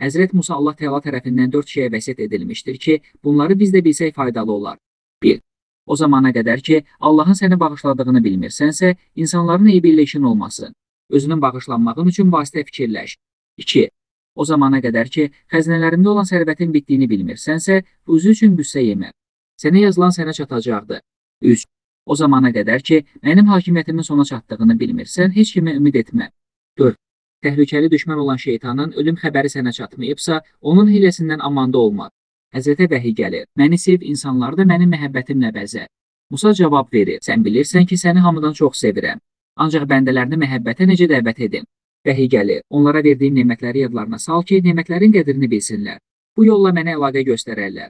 Həzrət Musa Allah Teala tərəfindən dörd şeyə vəsiyyət edilmişdir ki, bunları biz də bilsək faydalı olar. 1. O zamana qədər ki, Allahın səni bağışladığını bilmirsənsə, insanların eybi ilə işin olmasın. Özünün bağışlanmağın üçün vasitə fikirləş. 2. O zamana qədər ki, xəzinələrində olan sərvətin bitdiyini bilmirsənsə, ruzi üçün qüssə yemə. Sənə yazılan sənə çatacaqdır. 3. O zamana qədər ki, mənim hakimiyyətimin sona çatdığını bilmirsən, heç kimə ümid etmə. 4. Təhlükəli düşmən olan şeytanın ölüm xəbəri sənə çatmayıbsa, onun hiləsindən amanda olma. Həzrətə vəhiy gəlir. Məni sev, insanları da mənim məhəbbətimlə bəzə. Musa cavab verir. Sən bilirsən ki, səni hamıdan çox sevirəm. Ancaq bəndələrini məhəbbətə necə dəvət edin? Vəhiy gəlir. Onlara verdiyim nemətləri yadlarına sal ki, nemətlərin qədrini bilsinlər. Bu yolla mənə əlaqə göstərərlər.